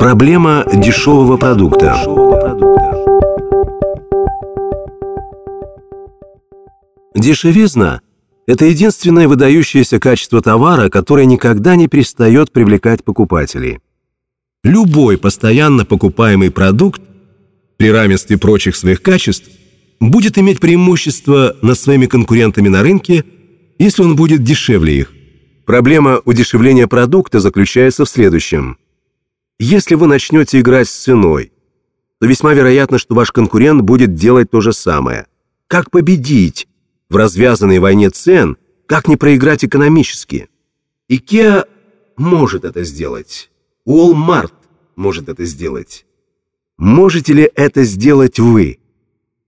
Проблема дешевого продукта. Дешевизна – это единственное выдающееся качество товара, которое никогда не перестает привлекать покупателей. Любой постоянно покупаемый продукт при равенстве прочих своих качеств будет иметь преимущество над своими конкурентами на рынке, если он будет дешевле их. Проблема удешевления продукта заключается в следующем. Если вы начнете играть с ценой, то весьма вероятно, что ваш конкурент будет делать то же самое. Как победить в развязанной войне цен, как не проиграть экономически? IKEA может это сделать. Walmart может это сделать. Можете ли это сделать вы?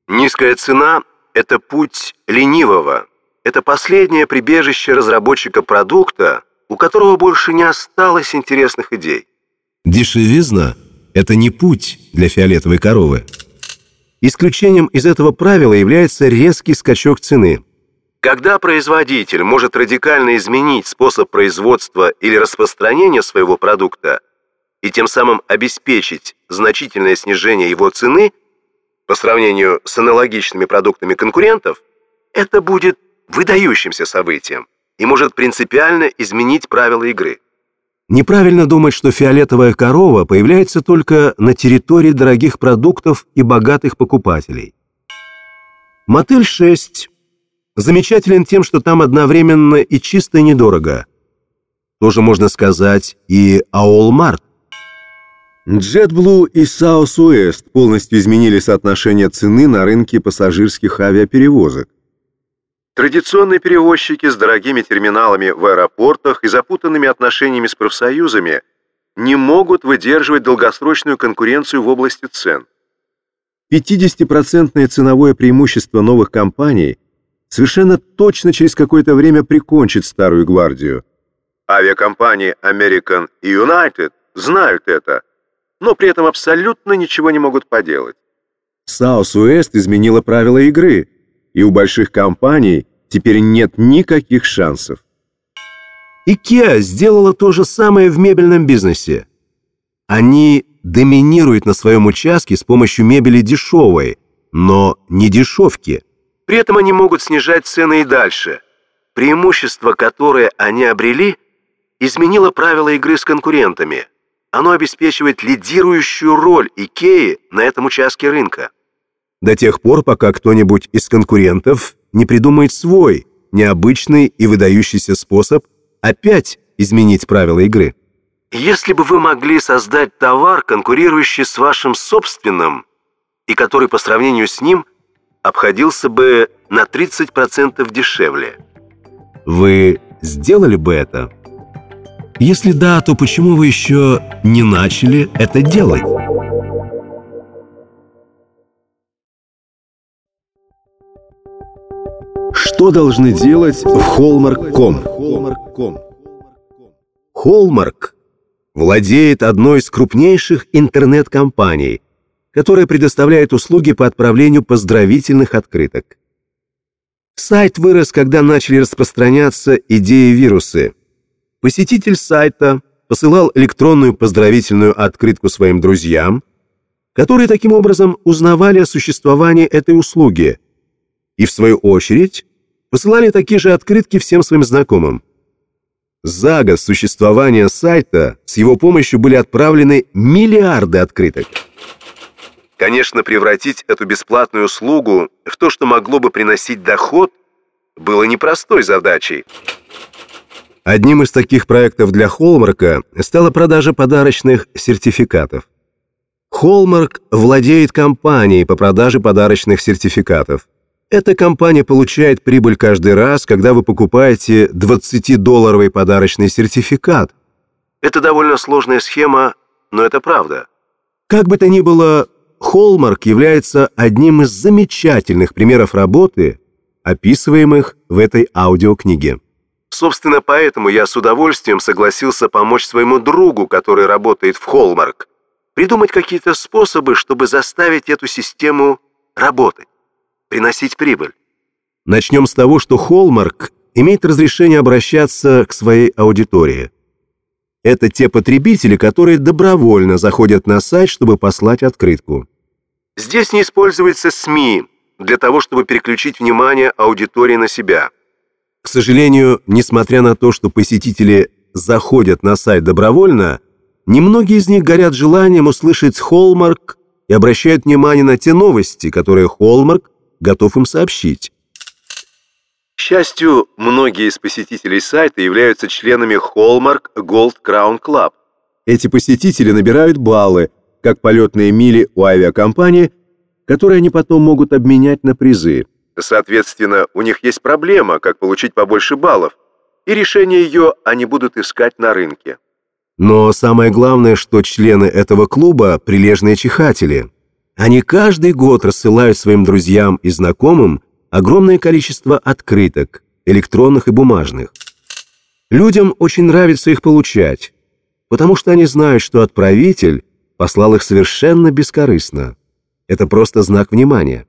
Низкая цена – это путь ленивого. Это последнее прибежище разработчика продукта, у которого больше не осталось интересных идей. Дешевизна – это не путь для фиолетовой коровы. Исключением из этого правила является резкий скачок цены. Когда производитель может радикально изменить способ производства или распространения своего продукта и тем самым обеспечить значительное снижение его цены по сравнению с аналогичными продуктами конкурентов, это будет выдающимся событием и может принципиально изменить правила игры. Неправильно думать, что фиолетовая корова появляется только на территории дорогих продуктов и богатых покупателей. Мотель 6 замечателен тем, что там одновременно и чисто и недорого. Тоже можно сказать и Walmart. JetBlue и Southwest полностью изменили соотношение цены на рынке пассажирских авиаперевозок. Традиционные перевозчики с дорогими терминалами в аэропортах и запутанными отношениями с профсоюзами не могут выдерживать долгосрочную конкуренцию в области цен. 50% ценовое преимущество новых компаний совершенно точно через какое-то время прикончит старую гвардию. Авиакомпании American и United знают это, но при этом абсолютно ничего не могут поделать. Southwest изменила правила игры – и у больших компаний теперь нет никаких шансов. IKEA сделала то же самое в мебельном бизнесе. Они доминируют на своем участке с помощью мебели дешевой, но не дешевки. При этом они могут снижать цены и дальше. Преимущество, которое они обрели, изменило правила игры с конкурентами. Оно обеспечивает лидирующую роль IKEA на этом участке рынка до тех пор, пока кто-нибудь из конкурентов не придумает свой, необычный и выдающийся способ опять изменить правила игры. Если бы вы могли создать товар, конкурирующий с вашим собственным, и который по сравнению с ним обходился бы на 30% дешевле, вы сделали бы это? Если да, то почему вы еще не начали это делать? Что должны делать в Hallmark.com? Hallmark владеет одной из крупнейших интернет-компаний, которая предоставляет услуги по отправлению поздравительных открыток. Сайт вырос, когда начали распространяться идеи вирусы. Посетитель сайта посылал электронную поздравительную открытку своим друзьям, которые таким образом узнавали о существовании этой услуги – и, в свою очередь, посылали такие же открытки всем своим знакомым. За год существования сайта с его помощью были отправлены миллиарды открыток. Конечно, превратить эту бесплатную услугу в то, что могло бы приносить доход, было непростой задачей. Одним из таких проектов для Холмарка стала продажа подарочных сертификатов. Холмарк владеет компанией по продаже подарочных сертификатов. Эта компания получает прибыль каждый раз, когда вы покупаете 20-долларовый подарочный сертификат. Это довольно сложная схема, но это правда. Как бы то ни было, Холмарк является одним из замечательных примеров работы, описываемых в этой аудиокниге. Собственно, поэтому я с удовольствием согласился помочь своему другу, который работает в Холмарк, придумать какие-то способы, чтобы заставить эту систему работать приносить прибыль. Начнем с того, что Холмарк имеет разрешение обращаться к своей аудитории. Это те потребители, которые добровольно заходят на сайт, чтобы послать открытку. Здесь не используется СМИ для того, чтобы переключить внимание аудитории на себя. К сожалению, несмотря на то, что посетители заходят на сайт добровольно, немногие из них горят желанием услышать Холмарк и обращают внимание на те новости, которые Холмарк готов им сообщить. К счастью, многие из посетителей сайта являются членами Hallmark Gold Crown Club. Эти посетители набирают баллы, как полетные мили у авиакомпании, которые они потом могут обменять на призы. Соответственно, у них есть проблема, как получить побольше баллов, и решение ее они будут искать на рынке. Но самое главное, что члены этого клуба – прилежные чихатели. Они каждый год рассылают своим друзьям и знакомым огромное количество открыток, электронных и бумажных. Людям очень нравится их получать, потому что они знают, что отправитель послал их совершенно бескорыстно. Это просто знак внимания.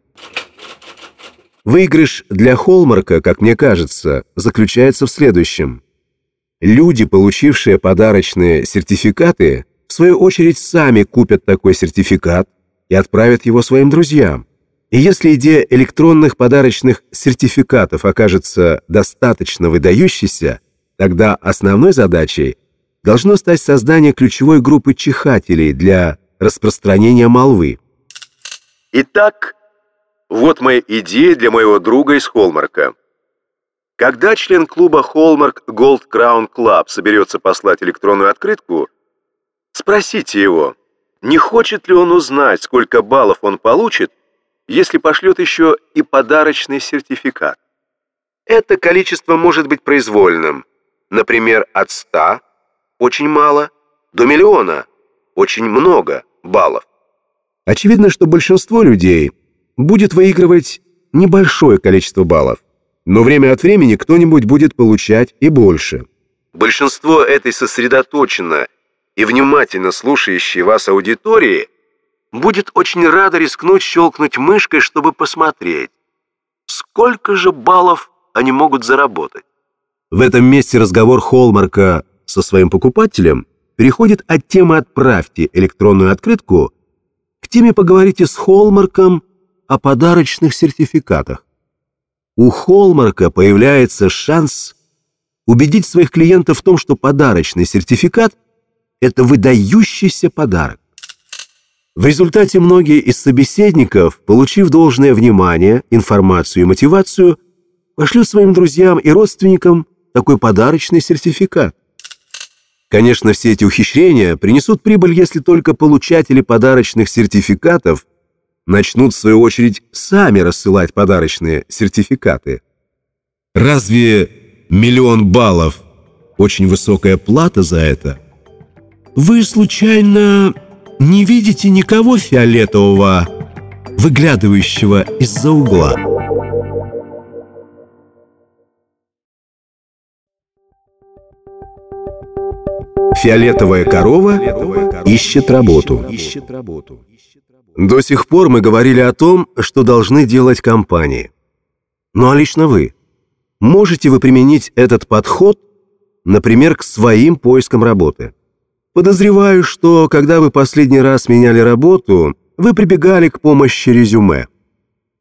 Выигрыш для Холмарка, как мне кажется, заключается в следующем. Люди, получившие подарочные сертификаты, в свою очередь сами купят такой сертификат и отправят его своим друзьям. И если идея электронных подарочных сертификатов окажется достаточно выдающейся, тогда основной задачей должно стать создание ключевой группы чихателей для распространения молвы. Итак, вот моя идея для моего друга из Холмарка. Когда член клуба Hallmark Gold Crown Club соберется послать электронную открытку, спросите его, не хочет ли он узнать, сколько баллов он получит, если пошлет еще и подарочный сертификат. Это количество может быть произвольным, например, от 100, очень мало, до миллиона, очень много баллов. Очевидно, что большинство людей – будет выигрывать небольшое количество баллов, но время от времени кто-нибудь будет получать и больше. Большинство этой сосредоточенно и внимательно слушающей вас аудитории будет очень рада рискнуть щелкнуть мышкой, чтобы посмотреть, сколько же баллов они могут заработать. В этом месте разговор Холмарка со своим покупателем переходит от темы «Отправьте электронную открытку» к теме «Поговорите с Холмарком» о подарочных сертификатах. У Холмарка появляется шанс убедить своих клиентов в том, что подарочный сертификат – это выдающийся подарок. В результате многие из собеседников, получив должное внимание, информацию и мотивацию, пошлют своим друзьям и родственникам такой подарочный сертификат. Конечно, все эти ухищрения принесут прибыль, если только получатели подарочных сертификатов начнут, в свою очередь, сами рассылать подарочные сертификаты. Разве миллион баллов – очень высокая плата за это? Вы, случайно, не видите никого фиолетового, выглядывающего из-за угла? Фиолетовая корова ищет работу. До сих пор мы говорили о том, что должны делать компании. Ну а лично вы, можете вы применить этот подход, например, к своим поискам работы? Подозреваю, что когда вы последний раз меняли работу, вы прибегали к помощи резюме.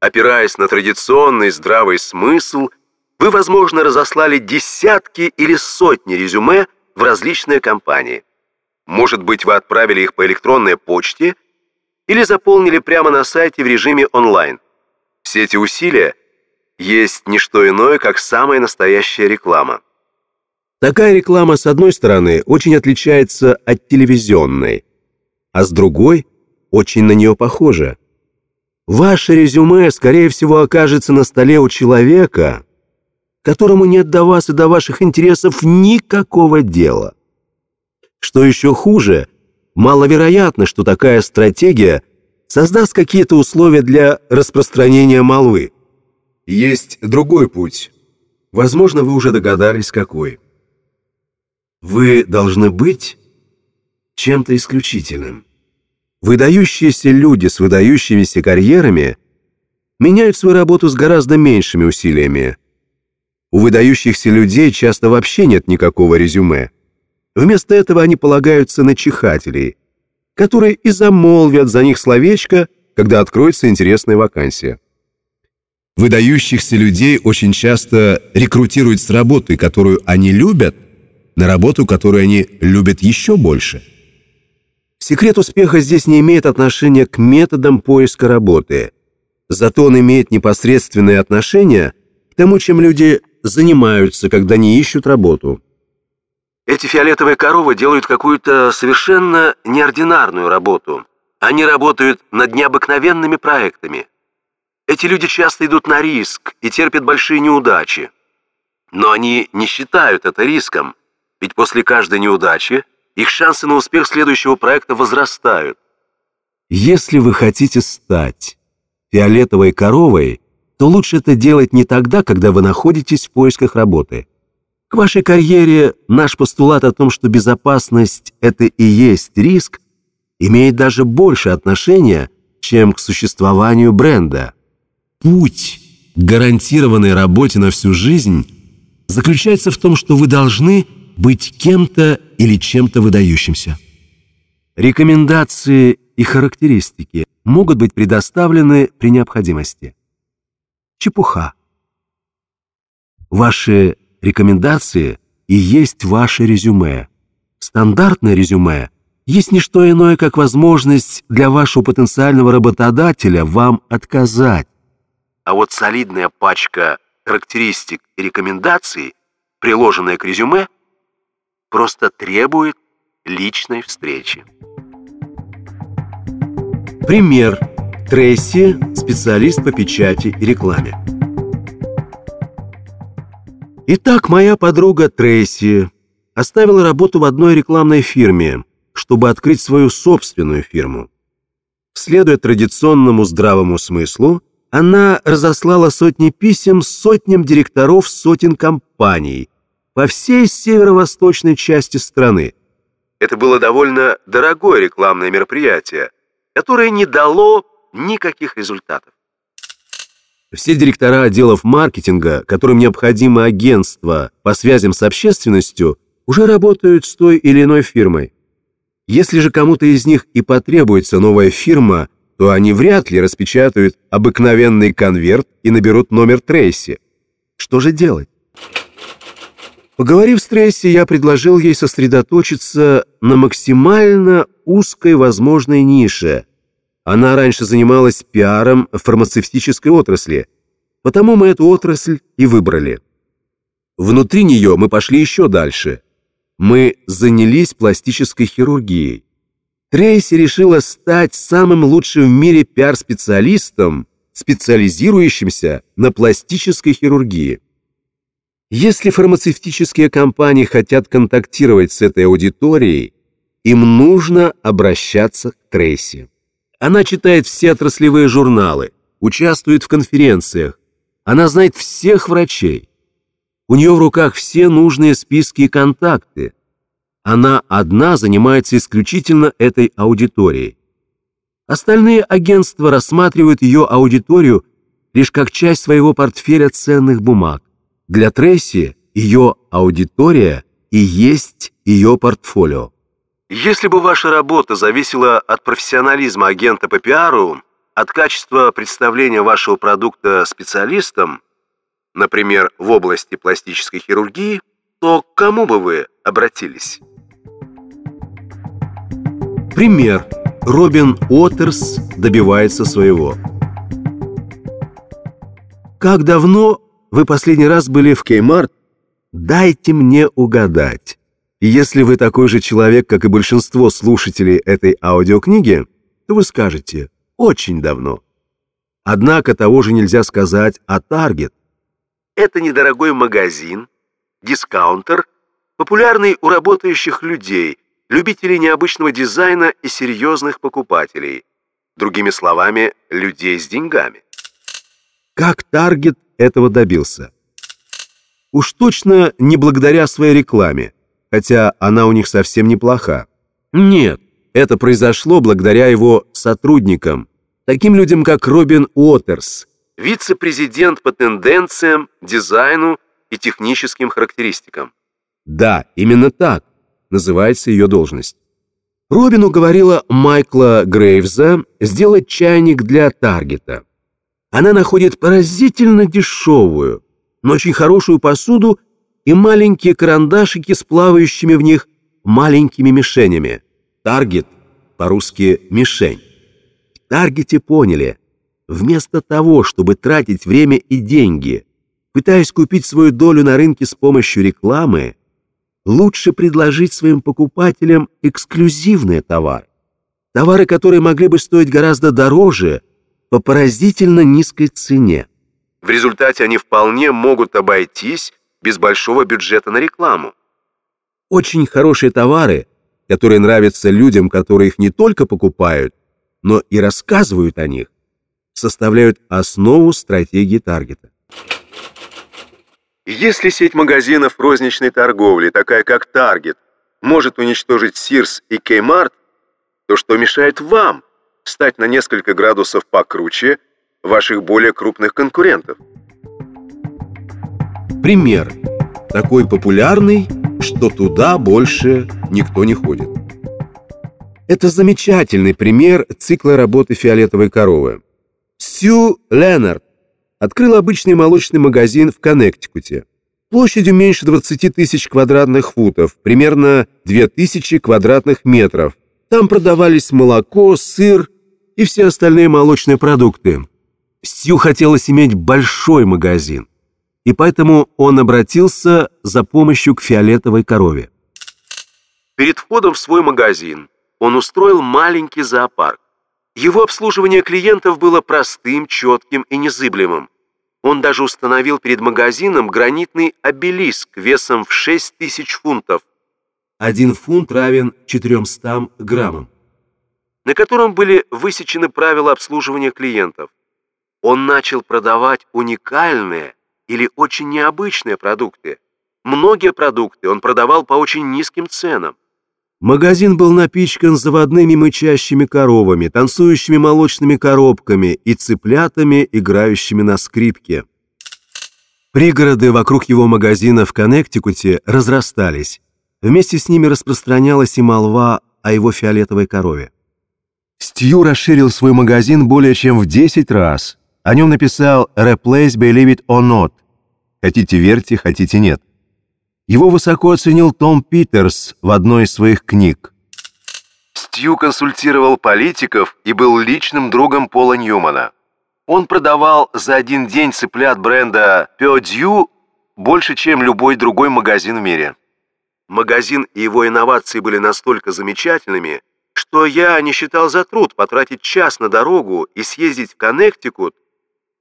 Опираясь на традиционный здравый смысл, вы, возможно, разослали десятки или сотни резюме в различные компании. Может быть, вы отправили их по электронной почте – или заполнили прямо на сайте в режиме онлайн. Все эти усилия есть не что иное, как самая настоящая реклама. Такая реклама, с одной стороны, очень отличается от телевизионной, а с другой очень на нее похожа. Ваше резюме, скорее всего, окажется на столе у человека, которому нет до вас и до ваших интересов никакого дела. Что еще хуже, маловероятно, что такая стратегия создаст какие-то условия для распространения молвы. Есть другой путь. Возможно, вы уже догадались, какой. Вы должны быть чем-то исключительным. Выдающиеся люди с выдающимися карьерами меняют свою работу с гораздо меньшими усилиями. У выдающихся людей часто вообще нет никакого резюме. Вместо этого они полагаются на чихателей, которые и замолвят за них словечко, когда откроется интересная вакансия. Выдающихся людей очень часто рекрутируют с работы, которую они любят, на работу, которую они любят еще больше. Секрет успеха здесь не имеет отношения к методам поиска работы, зато он имеет непосредственное отношение к тому, чем люди занимаются, когда не ищут работу. Эти фиолетовые коровы делают какую-то совершенно неординарную работу. Они работают над необыкновенными проектами. Эти люди часто идут на риск и терпят большие неудачи. Но они не считают это риском, ведь после каждой неудачи их шансы на успех следующего проекта возрастают. Если вы хотите стать фиолетовой коровой, то лучше это делать не тогда, когда вы находитесь в поисках работы. К вашей карьере наш постулат о том, что безопасность – это и есть риск, имеет даже больше отношения, чем к существованию бренда. Путь к гарантированной работе на всю жизнь заключается в том, что вы должны быть кем-то или чем-то выдающимся. Рекомендации и характеристики могут быть предоставлены при необходимости. Чепуха. Ваши рекомендации и есть ваше резюме. Стандартное резюме есть не что иное, как возможность для вашего потенциального работодателя вам отказать. А вот солидная пачка характеристик и рекомендаций, приложенная к резюме, просто требует личной встречи. Пример. Трейси, специалист по печати и рекламе. Итак, моя подруга Трейси оставила работу в одной рекламной фирме, чтобы открыть свою собственную фирму. Следуя традиционному здравому смыслу, она разослала сотни писем сотням директоров сотен компаний по всей северо-восточной части страны. Это было довольно дорогое рекламное мероприятие, которое не дало никаких результатов. Все директора отделов маркетинга, которым необходимо агентство по связям с общественностью, уже работают с той или иной фирмой. Если же кому-то из них и потребуется новая фирма, то они вряд ли распечатают обыкновенный конверт и наберут номер Трейси. Что же делать? Поговорив с Трейси, я предложил ей сосредоточиться на максимально узкой возможной нише. Она раньше занималась пиаром в фармацевтической отрасли, потому мы эту отрасль и выбрали. Внутри нее мы пошли еще дальше. Мы занялись пластической хирургией. Трейси решила стать самым лучшим в мире пиар-специалистом, специализирующимся на пластической хирургии. Если фармацевтические компании хотят контактировать с этой аудиторией, им нужно обращаться к Трейси. Она читает все отраслевые журналы, участвует в конференциях, она знает всех врачей. У нее в руках все нужные списки и контакты. Она одна занимается исключительно этой аудиторией. Остальные агентства рассматривают ее аудиторию лишь как часть своего портфеля ценных бумаг. Для Трейси ее аудитория и есть ее портфолио. Если бы ваша работа зависела от профессионализма агента по пиару, от качества представления вашего продукта специалистам, например, в области пластической хирургии, то к кому бы вы обратились? Пример. Робин Уотерс добивается своего. Как давно вы последний раз были в Кеймарт? Дайте мне угадать. Если вы такой же человек, как и большинство слушателей этой аудиокниги, то вы скажете «очень давно». Однако того же нельзя сказать о Target. Это недорогой магазин, дискаунтер, популярный у работающих людей, любителей необычного дизайна и серьезных покупателей. Другими словами, людей с деньгами. Как Target этого добился? Уж точно не благодаря своей рекламе, хотя она у них совсем неплоха. Нет, это произошло благодаря его сотрудникам, таким людям, как Робин Уотерс, вице-президент по тенденциям, дизайну и техническим характеристикам. Да, именно так называется ее должность. Робин уговорила Майкла Грейвза сделать чайник для Таргета. Она находит поразительно дешевую, но очень хорошую посуду и маленькие карандашики с плавающими в них маленькими мишенями. Таргет, по-русски «мишень». В Таргете поняли, вместо того, чтобы тратить время и деньги, пытаясь купить свою долю на рынке с помощью рекламы, лучше предложить своим покупателям эксклюзивные товары. Товары, которые могли бы стоить гораздо дороже по поразительно низкой цене. В результате они вполне могут обойтись без большого бюджета на рекламу. Очень хорошие товары, которые нравятся людям, которые их не только покупают, но и рассказывают о них, составляют основу стратегии таргета. Если сеть магазинов розничной торговли, такая как Target, может уничтожить Sears и Kmart, то что мешает вам стать на несколько градусов покруче ваших более крупных конкурентов? Пример. Такой популярный, что туда больше никто не ходит. Это замечательный пример цикла работы фиолетовой коровы. Сью Леннард открыл обычный молочный магазин в Коннектикуте. Площадью меньше 20 тысяч квадратных футов, примерно 2000 квадратных метров. Там продавались молоко, сыр и все остальные молочные продукты. Стью хотелось иметь большой магазин, и поэтому он обратился за помощью к фиолетовой корове. Перед входом в свой магазин он устроил маленький зоопарк. Его обслуживание клиентов было простым, четким и незыблемым. Он даже установил перед магазином гранитный обелиск весом в 6 тысяч фунтов. Один фунт равен 400 граммам. На котором были высечены правила обслуживания клиентов. Он начал продавать уникальные или очень необычные продукты. Многие продукты он продавал по очень низким ценам. Магазин был напичкан заводными мычащими коровами, танцующими молочными коробками и цыплятами, играющими на скрипке. Пригороды вокруг его магазина в Коннектикуте разрастались. Вместе с ними распространялась и молва о его фиолетовой корове. Стью расширил свой магазин более чем в 10 раз. О нем написал «Replace Believe It or Not» «Хотите верьте, хотите нет». Его высоко оценил Том Питерс в одной из своих книг. Стью консультировал политиков и был личным другом Пола Ньюмана. Он продавал за один день цыплят бренда Пёдью больше, чем любой другой магазин в мире. Магазин и его инновации были настолько замечательными, что я не считал за труд потратить час на дорогу и съездить в Коннектикут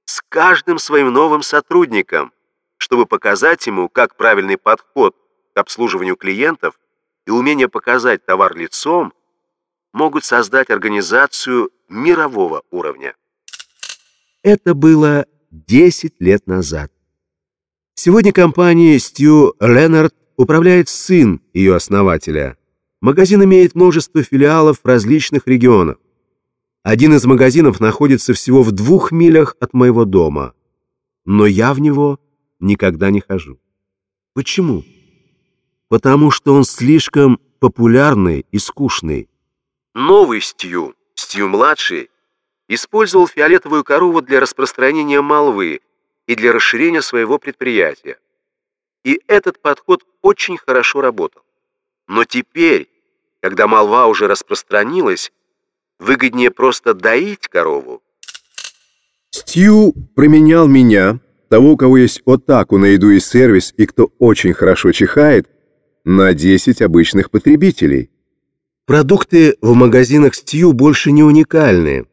с каждым своим новым сотрудником, чтобы показать ему, как правильный подход к обслуживанию клиентов и умение показать товар лицом могут создать организацию мирового уровня. Это было 10 лет назад. Сегодня компанией Стью Леннард управляет сын ее основателя. Магазин имеет множество филиалов в различных регионах. Один из магазинов находится всего в двух милях от моего дома, но я в него никогда не хожу. Почему? Потому что он слишком популярный и скучный. Новый Стью, Стью-младший, использовал фиолетовую корову для распространения молвы и для расширения своего предприятия. И этот подход очень хорошо работал. Но теперь, когда молва уже распространилась, выгоднее просто доить корову. Стью променял меня того, у кого есть отаку на еду и сервис и кто очень хорошо чихает, на 10 обычных потребителей. Продукты в магазинах Стью больше не уникальные.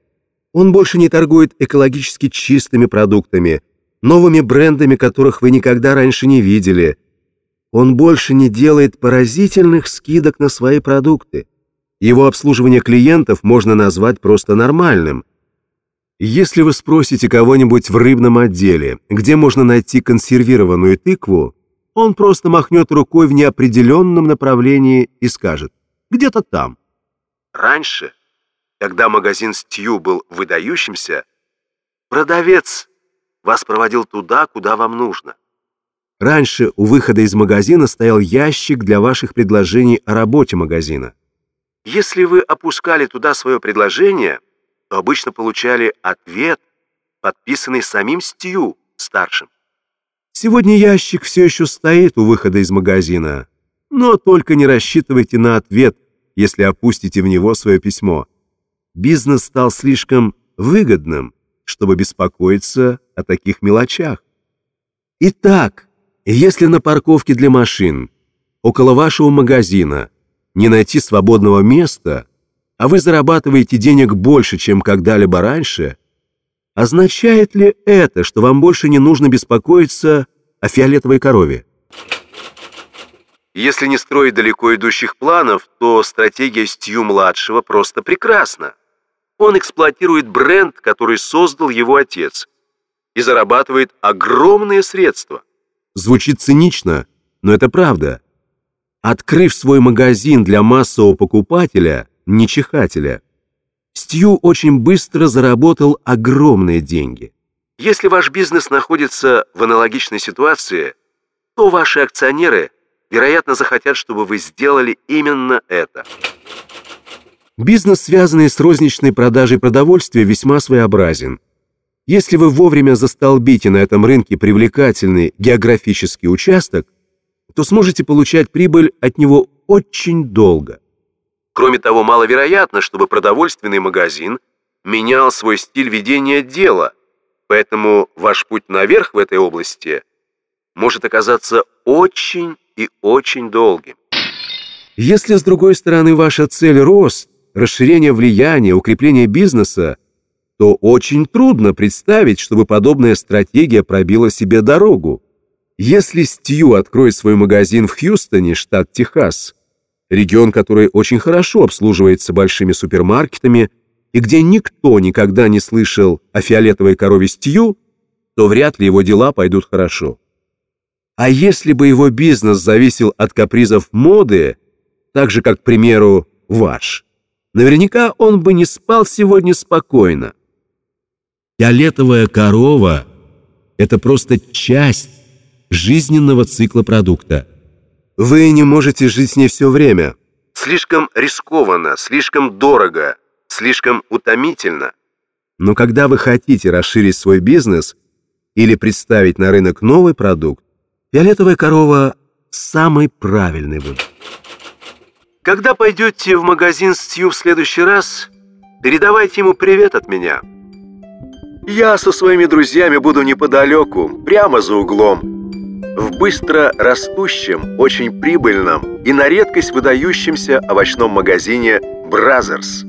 Он больше не торгует экологически чистыми продуктами, новыми брендами, которых вы никогда раньше не видели. Он больше не делает поразительных скидок на свои продукты. Его обслуживание клиентов можно назвать просто нормальным. Если вы спросите кого-нибудь в рыбном отделе, где можно найти консервированную тыкву, он просто махнет рукой в неопределенном направлении и скажет «где-то там». Раньше, когда магазин Стью был выдающимся, продавец вас проводил туда, куда вам нужно. Раньше у выхода из магазина стоял ящик для ваших предложений о работе магазина. Если вы опускали туда свое предложение, то обычно получали ответ, подписанный самим Стью, старшим. Сегодня ящик все еще стоит у выхода из магазина, но только не рассчитывайте на ответ, если опустите в него свое письмо. Бизнес стал слишком выгодным, чтобы беспокоиться о таких мелочах. Итак, если на парковке для машин около вашего магазина не найти свободного места, а вы зарабатываете денег больше, чем когда-либо раньше, означает ли это, что вам больше не нужно беспокоиться о фиолетовой корове? Если не строить далеко идущих планов, то стратегия Стью-младшего просто прекрасна. Он эксплуатирует бренд, который создал его отец, и зарабатывает огромные средства. Звучит цинично, но это правда. Открыв свой магазин для массового покупателя, не чихателя, Стью очень быстро заработал огромные деньги. Если ваш бизнес находится в аналогичной ситуации, то ваши акционеры, вероятно, захотят, чтобы вы сделали именно это. Бизнес, связанный с розничной продажей продовольствия, весьма своеобразен. Если вы вовремя застолбите на этом рынке привлекательный географический участок, то сможете получать прибыль от него очень долго. Кроме того, маловероятно, чтобы продовольственный магазин менял свой стиль ведения дела, поэтому ваш путь наверх в этой области может оказаться очень и очень долгим. Если, с другой стороны, ваша цель – рост, расширение влияния, укрепление бизнеса – то очень трудно представить, чтобы подобная стратегия пробила себе дорогу. Если Стью откроет свой магазин в Хьюстоне, штат Техас, регион, который очень хорошо обслуживается большими супермаркетами и где никто никогда не слышал о фиолетовой корове Стью, то вряд ли его дела пойдут хорошо. А если бы его бизнес зависел от капризов моды, так же, как, к примеру, ваш, наверняка он бы не спал сегодня спокойно. Фиолетовая корова – это просто часть жизненного цикла продукта. Вы не можете жить с ней все время. Слишком рискованно, слишком дорого, слишком утомительно. Но когда вы хотите расширить свой бизнес или представить на рынок новый продукт, фиолетовая корова – самый правильный выбор. Когда пойдете в магазин Стью в следующий раз, передавайте ему привет от меня – я со своими друзьями буду неподалеку, прямо за углом. В быстро растущем, очень прибыльном и на редкость выдающемся овощном магазине «Бразерс».